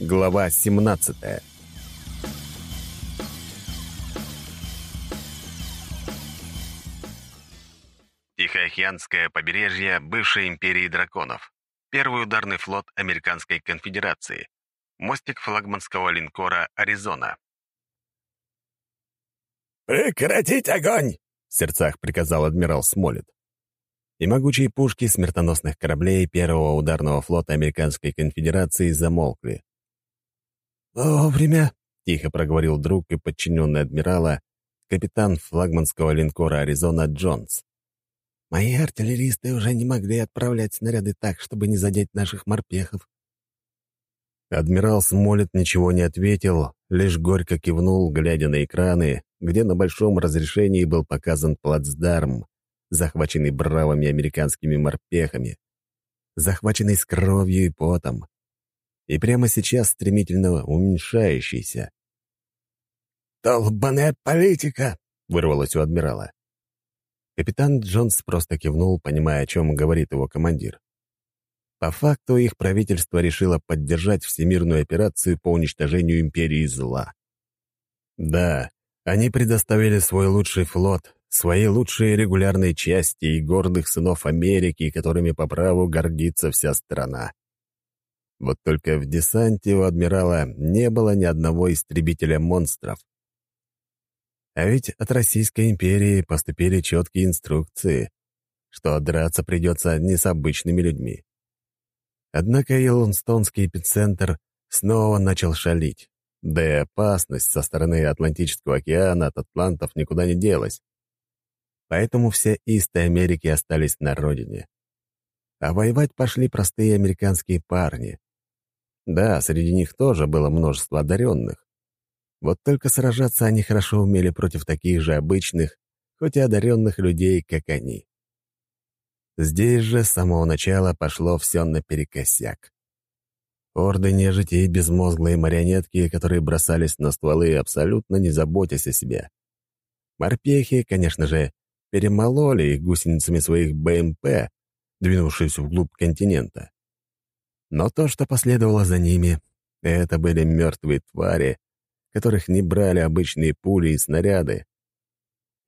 Глава 17 Тихоокеанское побережье бывшей империи драконов. Первый ударный флот Американской конфедерации. Мостик флагманского линкора «Аризона». «Прекратить огонь!» — в сердцах приказал адмирал Смолет и могучие пушки смертоносных кораблей первого ударного флота Американской конфедерации замолкли. «Вовремя», — тихо проговорил друг и подчиненный адмирала, капитан флагманского линкора «Аризона» Джонс. «Мои артиллеристы уже не могли отправлять снаряды так, чтобы не задеть наших морпехов». Адмирал Смолет ничего не ответил, лишь горько кивнул, глядя на экраны, где на большом разрешении был показан плацдарм, захваченный бравыми американскими морпехами, захваченный с кровью и потом, и прямо сейчас стремительно уменьшающийся. «Долбаная политика!» — вырвалось у адмирала. Капитан Джонс просто кивнул, понимая, о чем говорит его командир. По факту их правительство решило поддержать всемирную операцию по уничтожению империи зла. Да, они предоставили свой лучший флот, свои лучшие регулярные части и гордых сынов Америки, которыми по праву гордится вся страна. Вот только в десанте у адмирала не было ни одного истребителя монстров. А ведь от Российской империи поступили четкие инструкции, что драться придется не с обычными людьми. Однако Йеллоустонский эпицентр снова начал шалить, да и опасность со стороны Атлантического океана от атлантов никуда не делась. Поэтому все исты Америки остались на родине. А воевать пошли простые американские парни. Да, среди них тоже было множество одаренных. Вот только сражаться они хорошо умели против таких же обычных, хоть и одаренных людей, как они. Здесь же с самого начала пошло все наперекосяк. Орды нежити и безмозглые марионетки, которые бросались на стволы, абсолютно не заботясь о себе. Морпехи, конечно же, перемололи их гусеницами своих БМП, двинувшись вглубь континента. Но то, что последовало за ними, это были мертвые твари, которых не брали обычные пули и снаряды,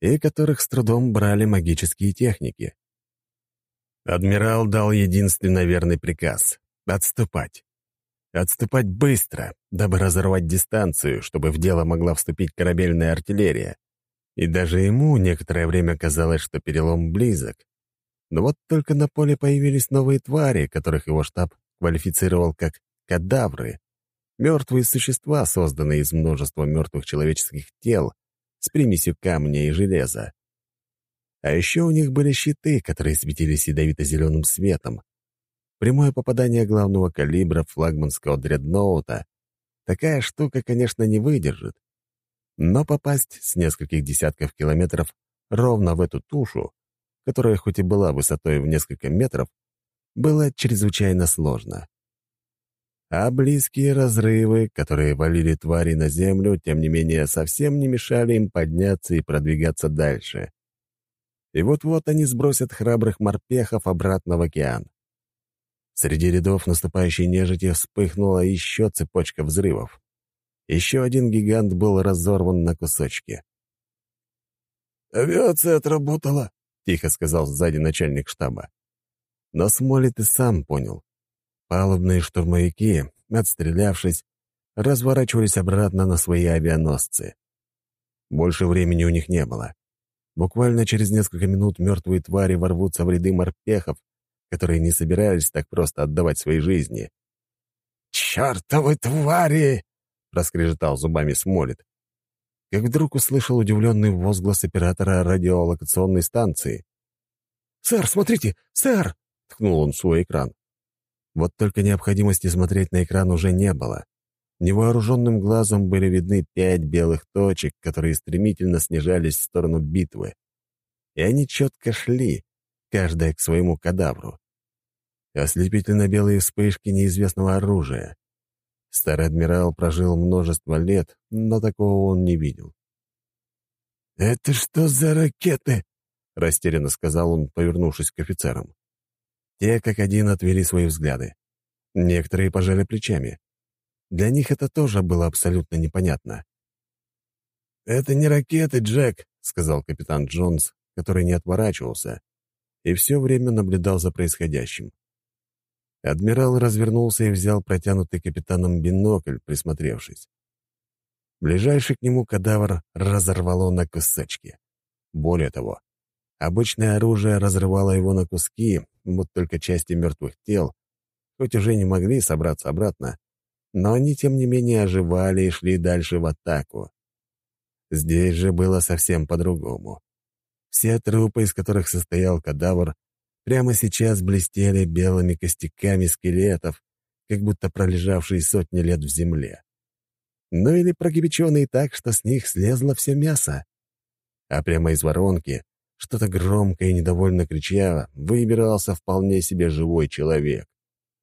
и которых с трудом брали магические техники. Адмирал дал единственно верный приказ — отступать. Отступать быстро, дабы разорвать дистанцию, чтобы в дело могла вступить корабельная артиллерия. И даже ему некоторое время казалось, что перелом близок. Но вот только на поле появились новые твари, которых его штаб квалифицировал как кадавры. Мертвые существа, созданные из множества мертвых человеческих тел с примесью камня и железа. А еще у них были щиты, которые светились ядовито-зеленым светом. Прямое попадание главного калибра флагманского дредноута. Такая штука, конечно, не выдержит. Но попасть с нескольких десятков километров ровно в эту тушу, которая хоть и была высотой в несколько метров, было чрезвычайно сложно. А близкие разрывы, которые валили твари на землю, тем не менее, совсем не мешали им подняться и продвигаться дальше. И вот-вот они сбросят храбрых морпехов обратно в океан. Среди рядов наступающей нежити вспыхнула еще цепочка взрывов. Еще один гигант был разорван на кусочки. «Авиация отработала», — тихо сказал сзади начальник штаба. Но Смолит и сам понял. Палубные штурмовики, отстрелявшись, разворачивались обратно на свои авианосцы. Больше времени у них не было. Буквально через несколько минут мертвые твари ворвутся в ряды морпехов, которые не собирались так просто отдавать свои жизни. «Чертовы твари!» проскрежетал зубами Смолит. Как вдруг услышал удивленный возглас оператора радиолокационной станции. «Сэр, смотрите! Сэр!» — ткнул он в свой экран. Вот только необходимости смотреть на экран уже не было. Невооруженным глазом были видны пять белых точек, которые стремительно снижались в сторону битвы. И они четко шли, каждая к своему кадавру. Ослепительно белые вспышки неизвестного оружия. Старый адмирал прожил множество лет, но такого он не видел. «Это что за ракеты?» — растерянно сказал он, повернувшись к офицерам. Те, как один, отвели свои взгляды. Некоторые пожали плечами. Для них это тоже было абсолютно непонятно. «Это не ракеты, Джек», — сказал капитан Джонс, который не отворачивался и все время наблюдал за происходящим. Адмирал развернулся и взял протянутый капитаном бинокль, присмотревшись. Ближайший к нему кадавр разорвало на кусочки. Более того, обычное оружие разрывало его на куски, вот только части мертвых тел, хоть уже не могли собраться обратно, но они, тем не менее, оживали и шли дальше в атаку. Здесь же было совсем по-другому. Все трупы, из которых состоял кадавр, прямо сейчас блестели белыми костяками скелетов, как будто пролежавшие сотни лет в земле. Ну или прокипяченные так, что с них слезло все мясо. А прямо из воронки, что-то громко и недовольно крича, выбирался вполне себе живой человек,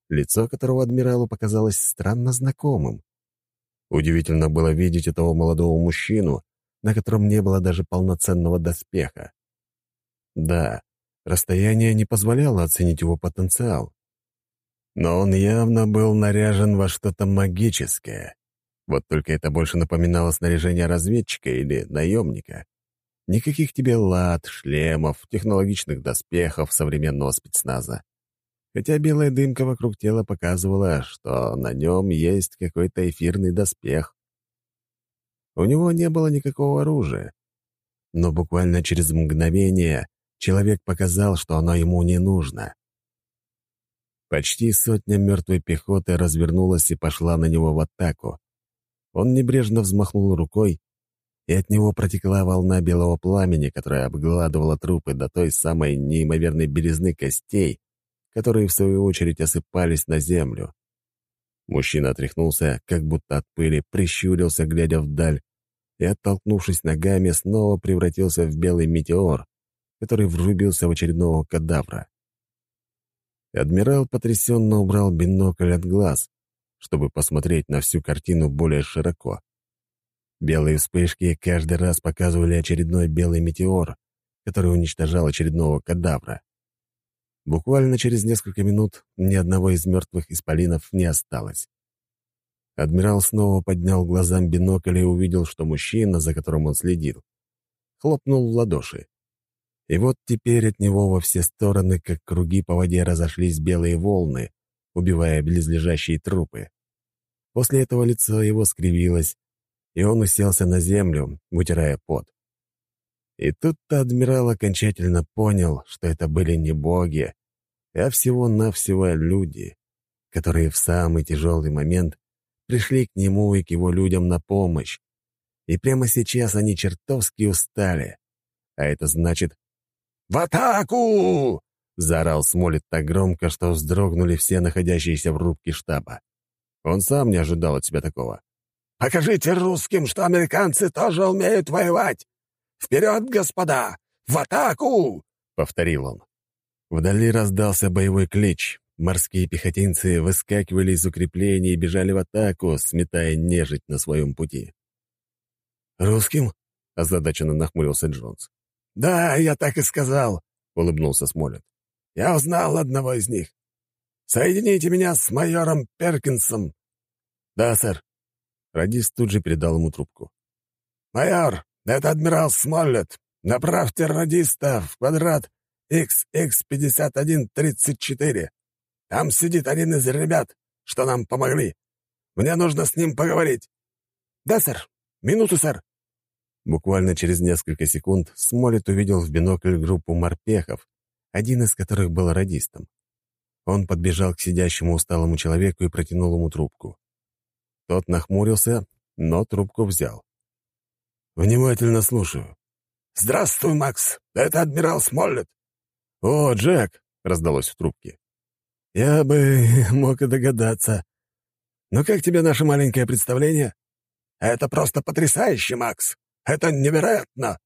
лицо которого адмиралу показалось странно знакомым. Удивительно было видеть этого молодого мужчину, на котором не было даже полноценного доспеха. Да, расстояние не позволяло оценить его потенциал. Но он явно был наряжен во что-то магическое. Вот только это больше напоминало снаряжение разведчика или наемника. Никаких тебе лад, шлемов, технологичных доспехов современного спецназа. Хотя белая дымка вокруг тела показывала, что на нем есть какой-то эфирный доспех. У него не было никакого оружия. Но буквально через мгновение человек показал, что оно ему не нужно. Почти сотня мертвой пехоты развернулась и пошла на него в атаку. Он небрежно взмахнул рукой, и от него протекла волна белого пламени, которая обгладывала трупы до той самой неимоверной белизны костей, которые, в свою очередь, осыпались на землю. Мужчина отряхнулся, как будто от пыли, прищурился, глядя вдаль, и, оттолкнувшись ногами, снова превратился в белый метеор, который врубился в очередного кадавра. Адмирал потрясенно убрал бинокль от глаз, чтобы посмотреть на всю картину более широко. Белые вспышки каждый раз показывали очередной белый метеор, который уничтожал очередного кадавра. Буквально через несколько минут ни одного из мертвых исполинов не осталось. Адмирал снова поднял глазам бинокль и увидел, что мужчина, за которым он следил, хлопнул в ладоши. И вот теперь от него во все стороны, как круги по воде, разошлись белые волны, убивая близлежащие трупы. После этого лицо его скривилось, и он уселся на землю, вытирая пот. И тут-то адмирал окончательно понял, что это были не боги, а всего-навсего люди, которые в самый тяжелый момент пришли к нему и к его людям на помощь. И прямо сейчас они чертовски устали. А это значит, «В атаку!» — заорал Смолет так громко, что вздрогнули все находящиеся в рубке штаба. Он сам не ожидал от себя такого. «Покажите русским, что американцы тоже умеют воевать! Вперед, господа! В атаку!» — повторил он. Вдали раздался боевой клич. Морские пехотинцы выскакивали из укреплений и бежали в атаку, сметая нежить на своем пути. «Русским?» — озадаченно нахмурился Джонс. «Да, я так и сказал», — улыбнулся Смолет. «Я узнал одного из них. Соедините меня с майором Перкинсом». «Да, сэр». Радист тут же передал ему трубку. «Майор, это адмирал Смоллет. Направьте радиста в квадрат XX5134. Там сидит один из ребят, что нам помогли. Мне нужно с ним поговорить». «Да, сэр. Минуту, сэр». Буквально через несколько секунд Смолет увидел в бинокль группу морпехов, один из которых был радистом. Он подбежал к сидящему усталому человеку и протянул ему трубку. Тот нахмурился, но трубку взял. «Внимательно слушаю». «Здравствуй, Макс. Это адмирал Смоллет». «О, Джек!» — раздалось в трубке. «Я бы мог и догадаться. Но как тебе наше маленькое представление?» «Это просто потрясающе, Макс. Это невероятно!»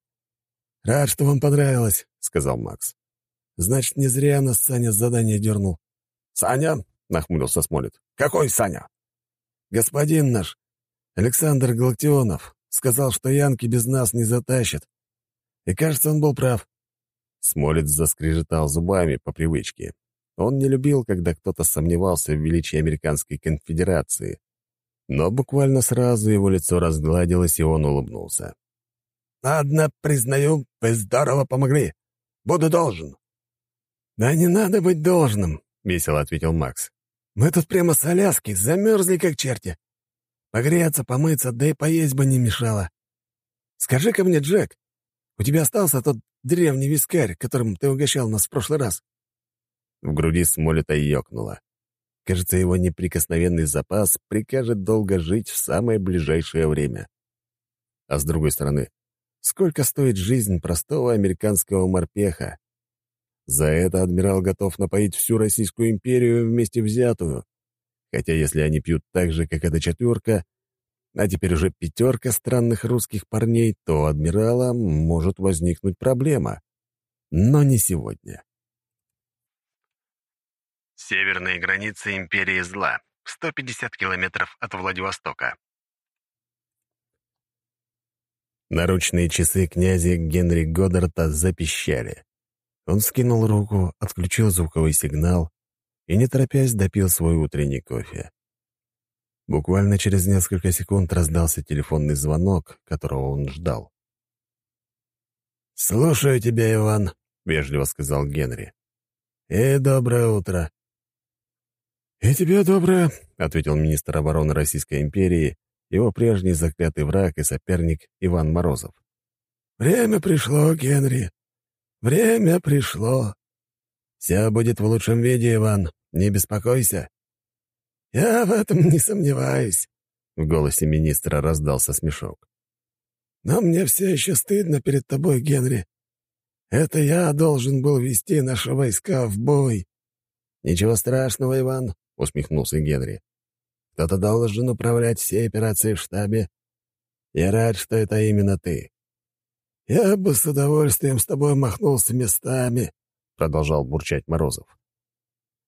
«Рад, что вам понравилось», — сказал Макс. «Значит, не зря нас Саня с задания дернул». «Саня?» — нахмурился Смолет. «Какой Саня?» «Господин наш, Александр Галактионов, сказал, что Янки без нас не затащат. И, кажется, он был прав». Смолец заскрежетал зубами по привычке. Он не любил, когда кто-то сомневался в величии Американской конфедерации. Но буквально сразу его лицо разгладилось, и он улыбнулся. «Ладно, признаю, вы здорово помогли. Буду должен». «Да не надо быть должным», — весело ответил Макс. «Мы тут прямо с Аляски, замерзли как черти. Погреться, помыться, да и поесть бы не мешало. Скажи-ка мне, Джек, у тебя остался тот древний вискарь, которым ты угощал нас в прошлый раз?» В груди Смолета ёкнуло. Кажется, его неприкосновенный запас прикажет долго жить в самое ближайшее время. А с другой стороны, сколько стоит жизнь простого американского морпеха? За это адмирал готов напоить всю Российскую империю вместе взятую. Хотя если они пьют так же, как эта четверка, а теперь уже пятерка странных русских парней, то у адмирала может возникнуть проблема. Но не сегодня. Северные границы Империи Зла, 150 километров от Владивостока. Наручные часы князя Генри Годдарта запищали. Он скинул руку, отключил звуковой сигнал и, не торопясь, допил свой утренний кофе. Буквально через несколько секунд раздался телефонный звонок, которого он ждал. «Слушаю тебя, Иван», — вежливо сказал Генри. «И доброе утро». «И тебе доброе», — ответил министр обороны Российской империи, его прежний заклятый враг и соперник Иван Морозов. «Время пришло, Генри. Время пришло. Все будет в лучшем виде, Иван. Не беспокойся». «Я в этом не сомневаюсь», — в голосе министра раздался смешок. «Но мне все еще стыдно перед тобой, Генри. Это я должен был вести наши войска в бой». «Ничего страшного, Иван», — усмехнулся Генри. «Кто-то должен управлять всей операцией в штабе. Я рад, что это именно ты. «Я бы с удовольствием с тобой махнулся местами», — продолжал бурчать Морозов.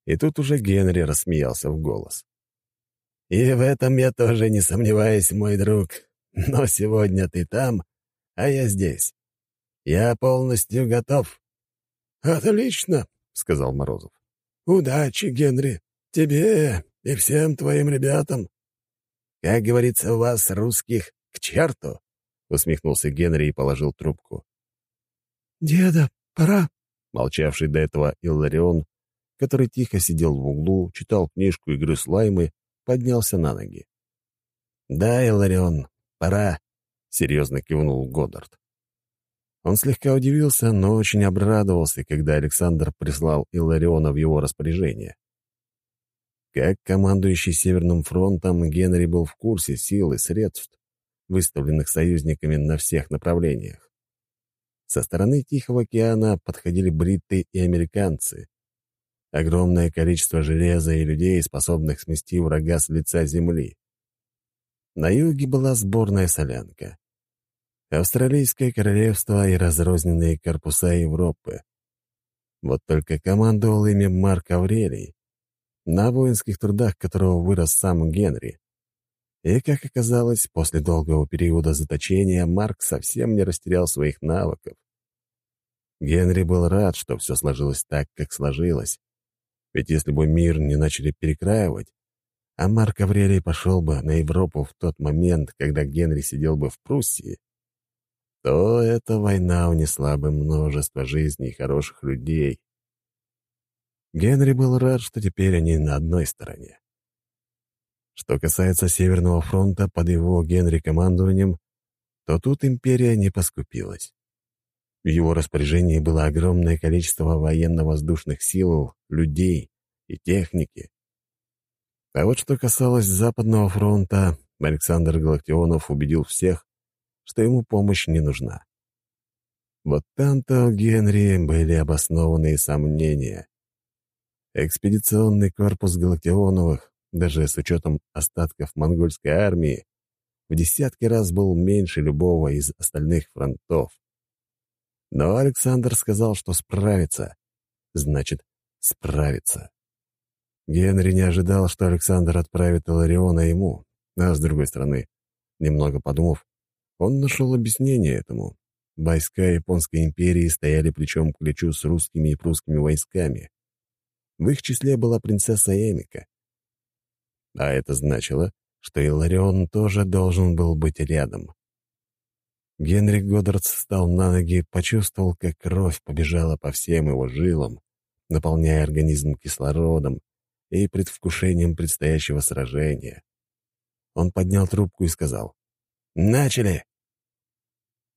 И тут уже Генри рассмеялся в голос. «И в этом я тоже не сомневаюсь, мой друг. Но сегодня ты там, а я здесь. Я полностью готов». «Отлично», — сказал Морозов. «Удачи, Генри, тебе и всем твоим ребятам». «Как говорится у вас, русских, к черту!» — усмехнулся Генри и положил трубку. «Деда, пора!» Молчавший до этого Илларион, который тихо сидел в углу, читал книжку игры слаймы, поднялся на ноги. «Да, Илларион, пора!» — серьезно кивнул Годдард. Он слегка удивился, но очень обрадовался, когда Александр прислал Иллариона в его распоряжение. Как командующий Северным фронтом, Генри был в курсе сил и средств, выставленных союзниками на всех направлениях. Со стороны Тихого океана подходили бритты и американцы. Огромное количество железа и людей, способных смести врага с лица земли. На юге была сборная солянка. Австралийское королевство и разрозненные корпуса Европы. Вот только командовал ими Марк Аврелий, на воинских трудах которого вырос сам Генри. И, как оказалось, после долгого периода заточения Марк совсем не растерял своих навыков. Генри был рад, что все сложилось так, как сложилось. Ведь если бы мир не начали перекраивать, а Марк Аврелий пошел бы на Европу в тот момент, когда Генри сидел бы в Пруссии, то эта война унесла бы множество жизней хороших людей. Генри был рад, что теперь они на одной стороне. Что касается Северного фронта под его Генри командованием, то тут империя не поскупилась. В его распоряжении было огромное количество военно-воздушных сил, людей и техники. А вот что касалось Западного фронта, Александр Галактионов убедил всех, что ему помощь не нужна. Вот там-то у Генри были обоснованные сомнения. Экспедиционный корпус Галактионовых даже с учетом остатков монгольской армии, в десятки раз был меньше любого из остальных фронтов. Но Александр сказал, что справится. Значит, справится. Генри не ожидал, что Александр отправит Илариона ему, а с другой стороны, немного подумав, он нашел объяснение этому. Войска Японской империи стояли плечом к плечу с русскими и прусскими войсками. В их числе была принцесса Эмика. А это значило, что Иларион тоже должен был быть рядом. Генри Годдард встал на ноги, почувствовал, как кровь побежала по всем его жилам, наполняя организм кислородом и предвкушением предстоящего сражения. Он поднял трубку и сказал «Начали!».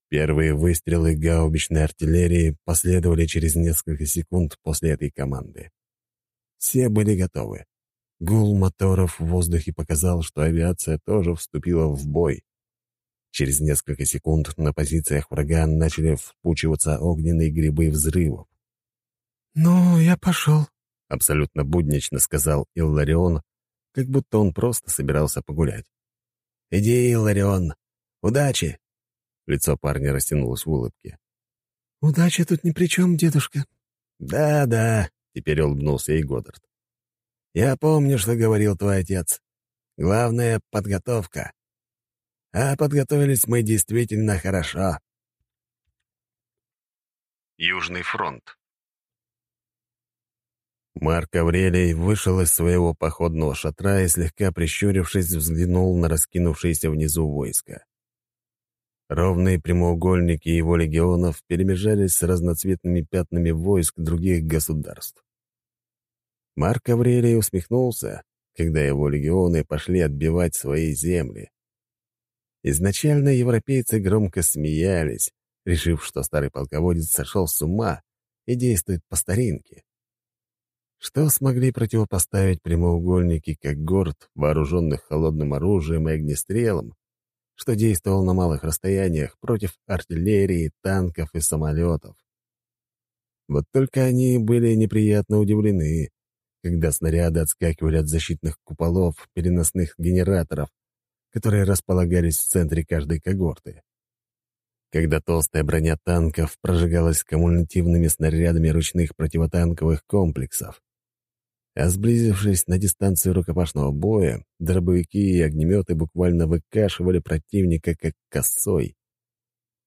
Первые выстрелы гаубичной артиллерии последовали через несколько секунд после этой команды. Все были готовы. Гул моторов в воздухе показал, что авиация тоже вступила в бой. Через несколько секунд на позициях врага начали впучиваться огненные грибы взрывов. «Ну, я пошел», — абсолютно буднично сказал Илларион, как будто он просто собирался погулять. «Иди, Илларион. Удачи!» Лицо парня растянулось в улыбке. «Удача тут ни при чем, дедушка». «Да-да», — теперь улыбнулся и Годдард. «Я помню, что говорил твой отец. Главное — подготовка. А подготовились мы действительно хорошо». Южный фронт. Марк Аврелий вышел из своего походного шатра и, слегка прищурившись, взглянул на раскинувшееся внизу войско. Ровные прямоугольники его легионов перемежались с разноцветными пятнами войск других государств. Марк Аврелий усмехнулся, когда его легионы пошли отбивать свои земли. Изначально европейцы громко смеялись, решив, что старый полководец сошел с ума и действует по старинке. Что смогли противопоставить прямоугольники, как город, вооруженных холодным оружием и огнестрелом, что действовал на малых расстояниях против артиллерии, танков и самолетов? Вот только они были неприятно удивлены, когда снаряды отскакивали от защитных куполов переносных генераторов, которые располагались в центре каждой когорты. Когда толстая броня танков прожигалась кумулятивными снарядами ручных противотанковых комплексов, а сблизившись на дистанцию рукопашного боя, дробовики и огнеметы буквально выкашивали противника как косой.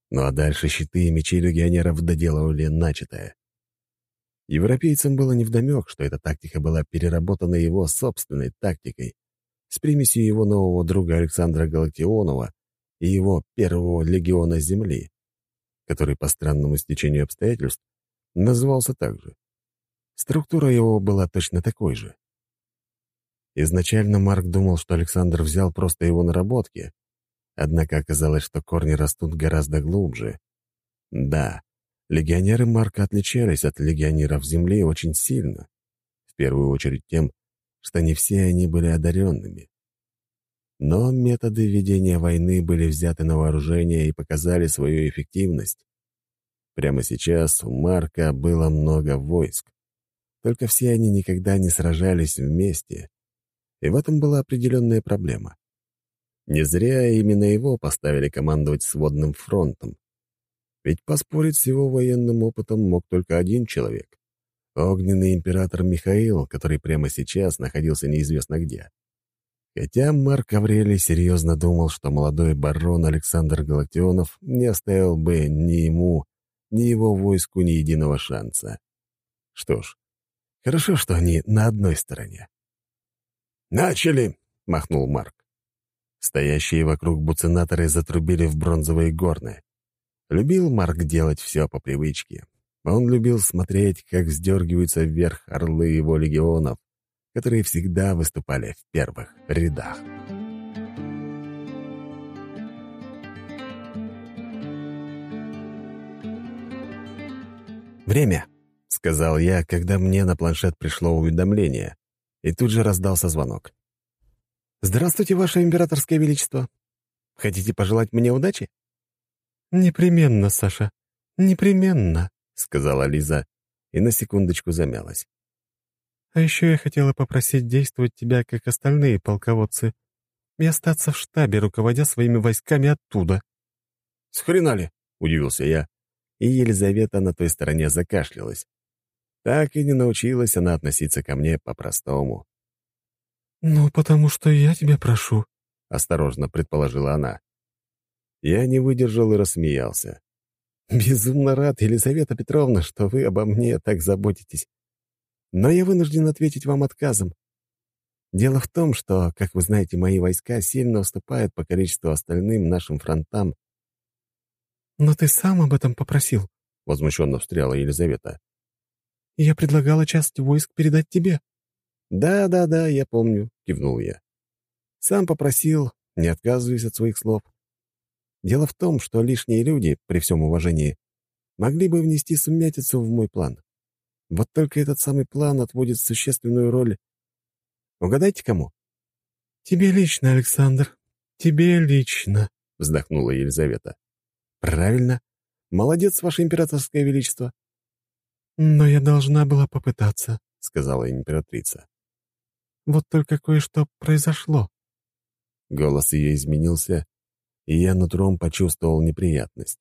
Ну а дальше щиты и мечи легионеров доделывали начатое. Европейцам было невдомек, что эта тактика была переработана его собственной тактикой, с примесью его нового друга Александра Галактионова и его первого легиона Земли, который по странному стечению обстоятельств назывался так же. Структура его была точно такой же. Изначально Марк думал, что Александр взял просто его наработки, однако оказалось, что корни растут гораздо глубже. Да, легионеры Марка отличались от легионеров Земли очень сильно, в первую очередь тем, что не все они были одаренными. Но методы ведения войны были взяты на вооружение и показали свою эффективность. Прямо сейчас у Марка было много войск. Только все они никогда не сражались вместе. И в этом была определенная проблема. Не зря именно его поставили командовать сводным фронтом. Ведь поспорить с его военным опытом мог только один человек — огненный император Михаил, который прямо сейчас находился неизвестно где. Хотя Марк Аврелий серьезно думал, что молодой барон Александр Галактионов не оставил бы ни ему, ни его войску ни единого шанса. Что ж, Хорошо, что они на одной стороне. «Начали!» — махнул Марк. Стоящие вокруг буцинаторы затрубили в бронзовые горны. Любил Марк делать все по привычке. Он любил смотреть, как вздергиваются вверх орлы его легионов, которые всегда выступали в первых рядах. Время. — сказал я, когда мне на планшет пришло уведомление, и тут же раздался звонок. «Здравствуйте, Ваше Императорское Величество. Хотите пожелать мне удачи?» «Непременно, Саша, непременно», — сказала Лиза и на секундочку замялась. «А еще я хотела попросить действовать тебя, как остальные полководцы, и остаться в штабе, руководя своими войсками оттуда». «С хрена ли?» — удивился я, и Елизавета на той стороне закашлялась. Так и не научилась она относиться ко мне по-простому. «Ну, потому что я тебя прошу», — осторожно предположила она. Я не выдержал и рассмеялся. «Безумно рад, Елизавета Петровна, что вы обо мне так заботитесь. Но я вынужден ответить вам отказом». Дело в том, что, как вы знаете, мои войска сильно уступают по количеству остальным нашим фронтам. «Но ты сам об этом попросил», — возмущенно встряла Елизавета. «Я предлагала часть войск передать тебе». «Да, да, да, я помню», — кивнул я. «Сам попросил, не отказываюсь от своих слов. Дело в том, что лишние люди, при всем уважении, могли бы внести сумятицу в мой план. Вот только этот самый план отводит существенную роль. Угадайте, кому? «Тебе лично, Александр, тебе лично», — вздохнула Елизавета. «Правильно. Молодец, Ваше Императорское Величество». «Но я должна была попытаться», — сказала императрица. «Вот только кое-что произошло». Голос ее изменился, и я нутром почувствовал неприятность.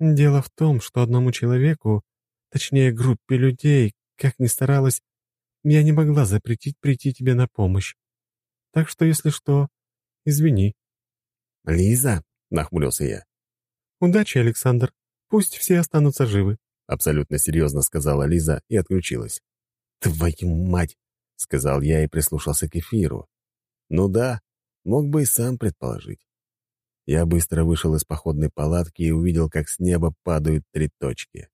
Дело в том, что одному человеку, точнее группе людей, как ни старалась, я не могла запретить прийти тебе на помощь. Так что, если что, извини». «Лиза?» — нахмурился я. «Удачи, Александр. Пусть все останутся живы», — абсолютно серьезно сказала Лиза и отключилась. «Твою мать!» — сказал я и прислушался к эфиру. «Ну да, мог бы и сам предположить. Я быстро вышел из походной палатки и увидел, как с неба падают три точки.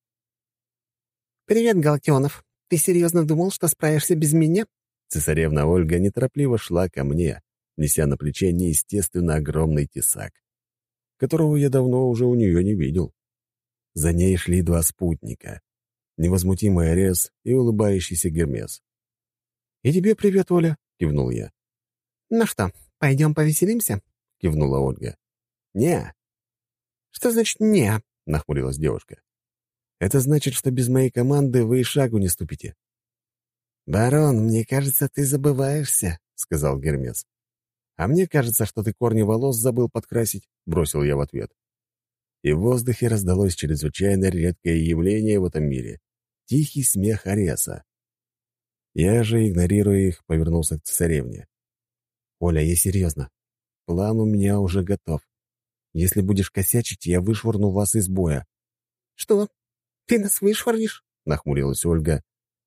«Привет, Галактионов. Ты серьезно думал, что справишься без меня?» Цесаревна Ольга неторопливо шла ко мне, неся на плече неестественно огромный тесак, которого я давно уже у нее не видел. За ней шли два спутника — невозмутимый Арес и улыбающийся Гермес. «И тебе привет, Оля», — кивнул я. «Ну что, пойдем повеселимся?» — кивнула Ольга. «Не». «Что значит «не»?» — нахмурилась девушка. «Это значит, что без моей команды вы и шагу не ступите». «Барон, мне кажется, ты забываешься», — сказал Гермес. «А мне кажется, что ты корни волос забыл подкрасить», — бросил я в ответ. И в воздухе раздалось чрезвычайно редкое явление в этом мире — тихий смех Ареса. Я же, игнорируя их, повернулся к цесаревне. «Оля, я серьезно. План у меня уже готов. Если будешь косячить, я вышвырну вас из боя». «Что? Ты нас вышвырнешь?» — нахмурилась Ольга,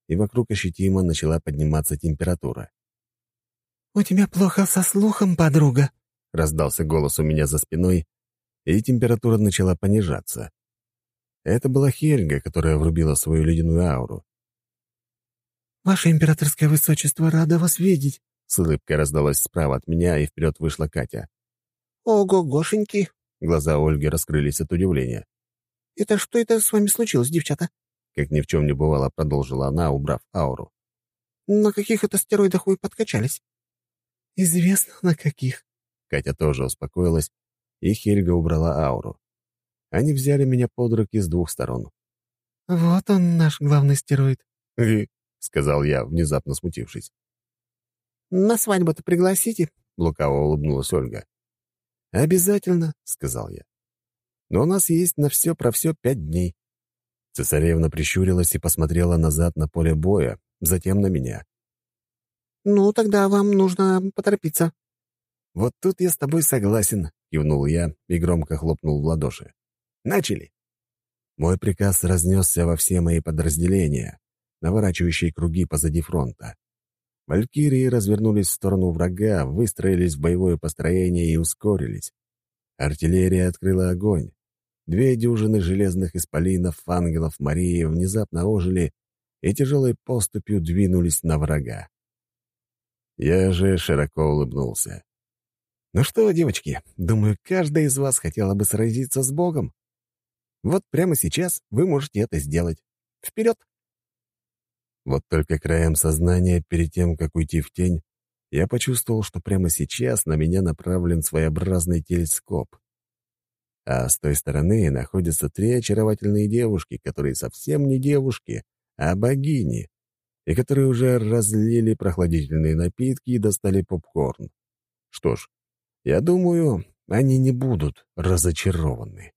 и вокруг ощутимо начала подниматься температура. «У тебя плохо со слухом, подруга», — раздался голос у меня за спиной, и температура начала понижаться. Это была Хельга, которая врубила свою ледяную ауру. «Ваше императорское высочество, рада вас видеть», — с улыбкой раздалась справа от меня, и вперед вышла Катя. «Ого-гошеньки!» Глаза Ольги раскрылись от удивления. «Это что это с вами случилось, девчата?» Как ни в чем не бывало, продолжила она, убрав ауру. «На каких это стероидах вы подкачались?» «Известно, на каких». Катя тоже успокоилась, и Хельга убрала ауру. Они взяли меня под руки с двух сторон. «Вот он, наш главный стероид». Сказал я, внезапно смутившись. «На свадьбу-то пригласите?» — лукаво улыбнулась Ольга. «Обязательно», — сказал я. «Но у нас есть на все про все пять дней». Цесаревна прищурилась и посмотрела назад на поле боя, затем на меня. «Ну, тогда вам нужно поторопиться». «Вот тут я с тобой согласен», — кивнул я и громко хлопнул в ладоши. «Начали!» Мой приказ разнесся во все мои подразделения, наворачивающие круги позади фронта. Валькирии развернулись в сторону врага, выстроились в боевое построение и ускорились. Артиллерия открыла огонь. Две дюжины железных исполинов, ангелов Марии внезапно ожили и тяжелой поступью двинулись на врага. Я же широко улыбнулся. «Ну что, девочки, думаю, каждая из вас хотела бы сразиться с Богом. Вот прямо сейчас вы можете это сделать. Вперед!» Вот только краем сознания, перед тем, как уйти в тень, я почувствовал, что прямо сейчас на меня направлен своеобразный телескоп. А с той стороны находятся три очаровательные девушки, которые совсем не девушки, а богини, и которые уже разлили прохладительные напитки и достали попкорн. Что ж, я думаю, они не будут разочарованы.